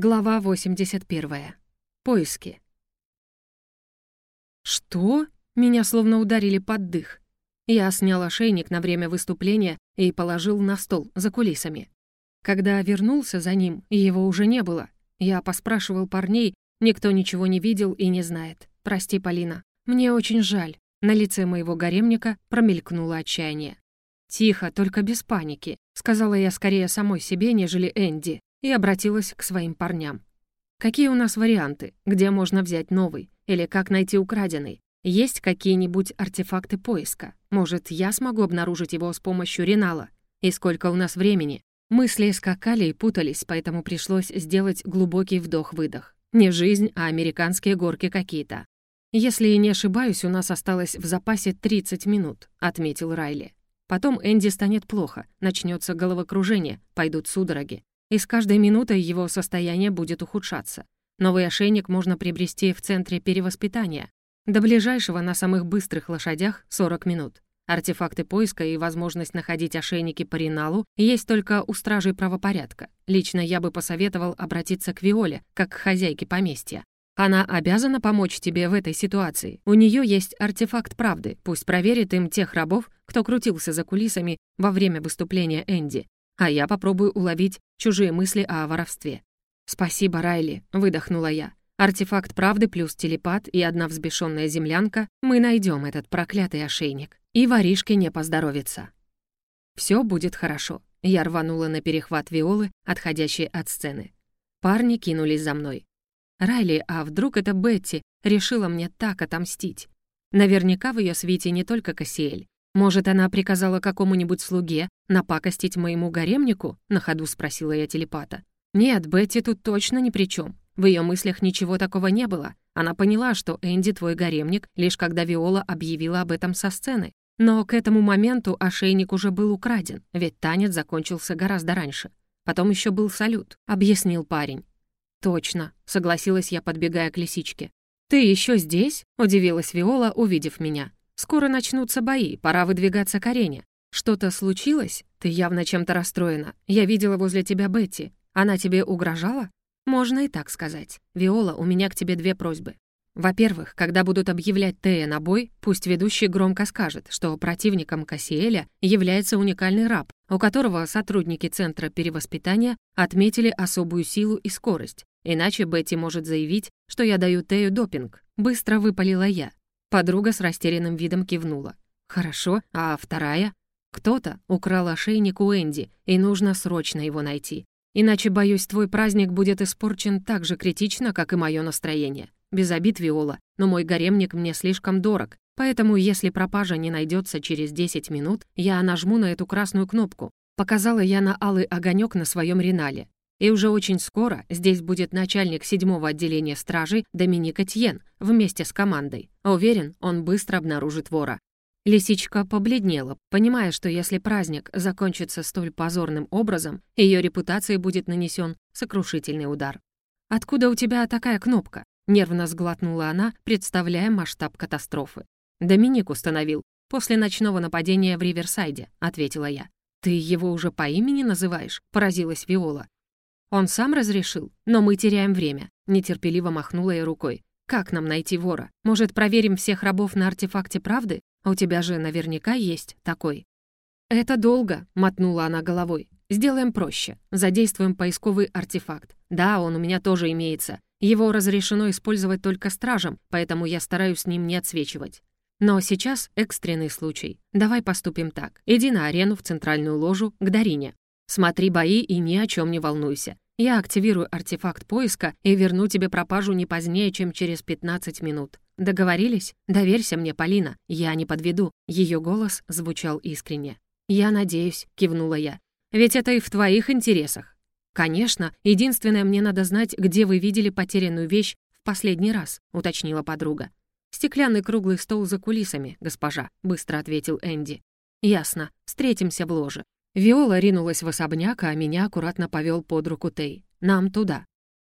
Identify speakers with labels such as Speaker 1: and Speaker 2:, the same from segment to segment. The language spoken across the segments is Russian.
Speaker 1: Глава 81. Поиски. «Что?» — меня словно ударили под дых. Я снял ошейник на время выступления и положил на стол за кулисами. Когда вернулся за ним, его уже не было. Я поспрашивал парней, никто ничего не видел и не знает. Прости, Полина. Мне очень жаль. На лице моего гаремника промелькнуло отчаяние. «Тихо, только без паники», — сказала я скорее самой себе, нежели Энди и обратилась к своим парням. «Какие у нас варианты? Где можно взять новый? Или как найти украденный? Есть какие-нибудь артефакты поиска? Может, я смогу обнаружить его с помощью Ренала? И сколько у нас времени?» Мысли скакали и путались, поэтому пришлось сделать глубокий вдох-выдох. Не жизнь, а американские горки какие-то. «Если не ошибаюсь, у нас осталось в запасе 30 минут», — отметил Райли. «Потом Энди станет плохо, начнется головокружение, пойдут судороги и с каждой минутой его состояние будет ухудшаться. Новый ошейник можно приобрести в центре перевоспитания. До ближайшего на самых быстрых лошадях 40 минут. Артефакты поиска и возможность находить ошейники по реналу есть только у стражей правопорядка. Лично я бы посоветовал обратиться к Виоле, как к хозяйке поместья. Она обязана помочь тебе в этой ситуации. У нее есть артефакт правды, пусть проверит им тех рабов, кто крутился за кулисами во время выступления Энди а я попробую уловить чужие мысли о воровстве. «Спасибо, Райли», — выдохнула я. «Артефакт правды плюс телепат и одна взбешенная землянка, мы найдем этот проклятый ошейник. И воришке не поздоровится». Все будет хорошо». Я рванула на перехват Виолы, отходящей от сцены. Парни кинулись за мной. «Райли, а вдруг это Бетти решила мне так отомстить?» Наверняка в ее свите не только Кассиэль. «Может, она приказала какому-нибудь слуге напакостить моему гаремнику?» — на ходу спросила я телепата. «Нет, Бетти тут точно ни при чем. В ее мыслях ничего такого не было. Она поняла, что Энди твой гаремник, лишь когда Виола объявила об этом со сцены. Но к этому моменту ошейник уже был украден, ведь танец закончился гораздо раньше. Потом еще был салют», — объяснил парень. «Точно», — согласилась я, подбегая к лисичке. «Ты еще здесь?» — удивилась Виола, увидев меня. Скоро начнутся бои, пора выдвигаться к арене. Что-то случилось? Ты явно чем-то расстроена. Я видела возле тебя Бетти. Она тебе угрожала? Можно и так сказать. Виола, у меня к тебе две просьбы. Во-первых, когда будут объявлять Тея на бой, пусть ведущий громко скажет, что противником Кассиэля является уникальный раб, у которого сотрудники Центра перевоспитания отметили особую силу и скорость. Иначе Бетти может заявить, что я даю Тею допинг. Быстро выпалила я. Подруга с растерянным видом кивнула. «Хорошо, а вторая?» «Кто-то украл ошейник у Энди, и нужно срочно его найти. Иначе, боюсь, твой праздник будет испорчен так же критично, как и мое настроение. Без обид, Виола, но мой гаремник мне слишком дорог, поэтому если пропажа не найдется через 10 минут, я нажму на эту красную кнопку. Показала я на алый огонек на своем ренале. И уже очень скоро здесь будет начальник седьмого отделения стражей Доминика Тьен вместе с командой. Уверен, он быстро обнаружит вора. Лисичка побледнела, понимая, что если праздник закончится столь позорным образом, ее репутации будет нанесен сокрушительный удар. «Откуда у тебя такая кнопка?» — нервно сглотнула она, представляя масштаб катастрофы. «Доминик установил. После ночного нападения в Риверсайде», — ответила я. «Ты его уже по имени называешь?» — поразилась Виола. «Он сам разрешил, но мы теряем время», — нетерпеливо махнула я рукой. «Как нам найти вора? Может, проверим всех рабов на артефакте правды? У тебя же наверняка есть такой». «Это долго», — мотнула она головой. «Сделаем проще. Задействуем поисковый артефакт. Да, он у меня тоже имеется. Его разрешено использовать только стражам, поэтому я стараюсь с ним не отсвечивать. Но сейчас экстренный случай. Давай поступим так. Иди на арену в центральную ложу к Дарине. Смотри бои и ни о чем не волнуйся. Я активирую артефакт поиска и верну тебе пропажу не позднее, чем через 15 минут. Договорились? Доверься мне, Полина, я не подведу». Ее голос звучал искренне. «Я надеюсь», — кивнула я. «Ведь это и в твоих интересах». «Конечно, единственное, мне надо знать, где вы видели потерянную вещь в последний раз», — уточнила подруга. «Стеклянный круглый стол за кулисами, госпожа», — быстро ответил Энди. «Ясно. Встретимся в ложе. Виола ринулась в особняк, а меня аккуратно повел под руку Тей. «Нам туда».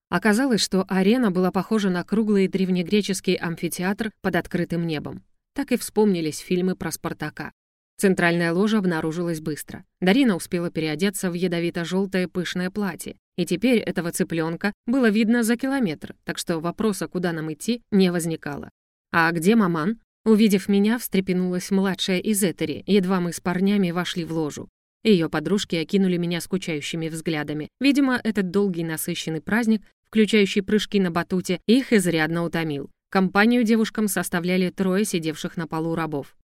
Speaker 1: Оказалось, что арена была похожа на круглый древнегреческий амфитеатр под открытым небом. Так и вспомнились фильмы про Спартака. Центральная ложа обнаружилась быстро. Дарина успела переодеться в ядовито желтое пышное платье, и теперь этого цыпленка было видно за километр, так что вопроса, куда нам идти, не возникало. «А где маман?» Увидев меня, встрепенулась младшая из Этери, едва мы с парнями вошли в ложу. Ее подружки окинули меня скучающими взглядами. Видимо, этот долгий насыщенный праздник, включающий прыжки на батуте, их изрядно утомил. Компанию девушкам составляли трое сидевших на полу рабов.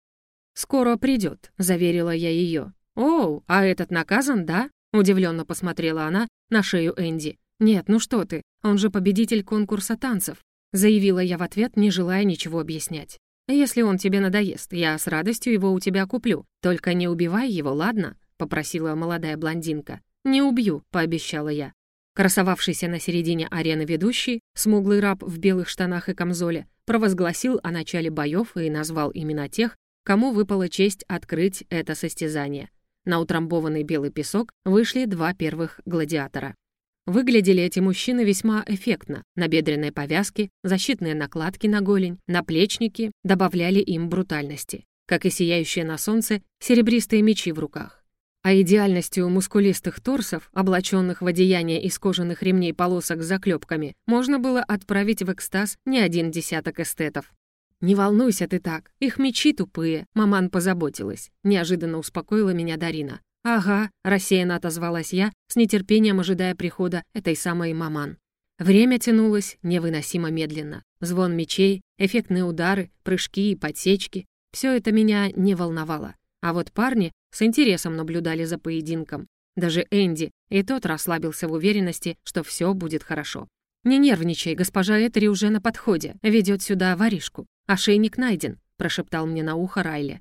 Speaker 1: «Скоро придет», — заверила я ее. «Оу, а этот наказан, да?» — удивленно посмотрела она на шею Энди. «Нет, ну что ты, он же победитель конкурса танцев», — заявила я в ответ, не желая ничего объяснять. «Если он тебе надоест, я с радостью его у тебя куплю. Только не убивай его, ладно?» — попросила молодая блондинка. «Не убью», — пообещала я. Красовавшийся на середине арены ведущий, смуглый раб в белых штанах и камзоле, провозгласил о начале боев и назвал имена тех, кому выпала честь открыть это состязание. На утрамбованный белый песок вышли два первых гладиатора. Выглядели эти мужчины весьма эффектно. Набедренные повязки, защитные накладки на голень, наплечники добавляли им брутальности, как и сияющие на солнце серебристые мечи в руках. А идеальностью мускулистых торсов, облаченных в одеяние из кожаных ремней полосок с заклепками, можно было отправить в экстаз не один десяток эстетов. «Не волнуйся ты так, их мечи тупые», — маман позаботилась. Неожиданно успокоила меня Дарина. «Ага», — рассеянно отозвалась я, с нетерпением ожидая прихода этой самой маман. Время тянулось невыносимо медленно. Звон мечей, эффектные удары, прыжки и подсечки — все это меня не волновало. А вот парни с интересом наблюдали за поединком. Даже Энди, и тот расслабился в уверенности, что все будет хорошо. «Не нервничай, госпожа Этери уже на подходе, ведет сюда воришку. «Ошейник найден», — прошептал мне на ухо Райли.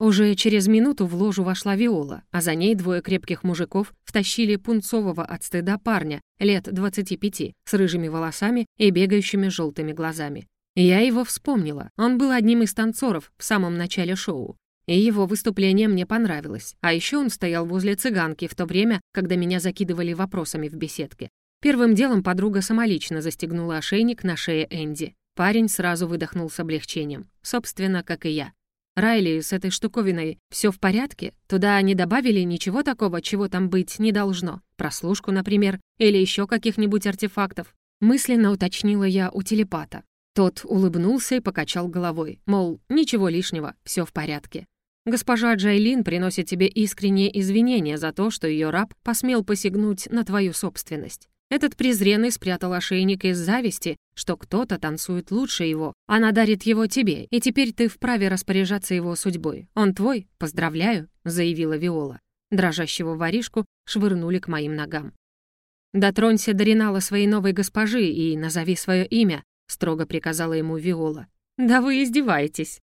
Speaker 1: Уже через минуту в ложу вошла Виола, а за ней двое крепких мужиков втащили пунцового от стыда парня, лет 25, с рыжими волосами и бегающими желтыми глазами. Я его вспомнила, он был одним из танцоров в самом начале шоу. И его выступление мне понравилось. А еще он стоял возле цыганки в то время, когда меня закидывали вопросами в беседке. Первым делом подруга самолично застегнула ошейник на шее Энди. Парень сразу выдохнул с облегчением, собственно, как и я. «Райли, с этой штуковиной все в порядке? Туда не добавили ничего такого, чего там быть не должно? Прослушку, например, или еще каких-нибудь артефактов?» Мысленно уточнила я у телепата. Тот улыбнулся и покачал головой, мол, ничего лишнего, все в порядке. Госпожа Джайлин приносит тебе искренние извинения за то, что ее раб посмел посягнуть на твою собственность. Этот презренный спрятал ошейник из зависти, что кто-то танцует лучше его. Она дарит его тебе, и теперь ты вправе распоряжаться его судьбой. Он твой, поздравляю», — заявила Виола. Дрожащего воришку швырнули к моим ногам. «Дотронься до Ринала своей новой госпожи и назови свое имя», — строго приказала ему Виола. «Да вы издеваетесь»,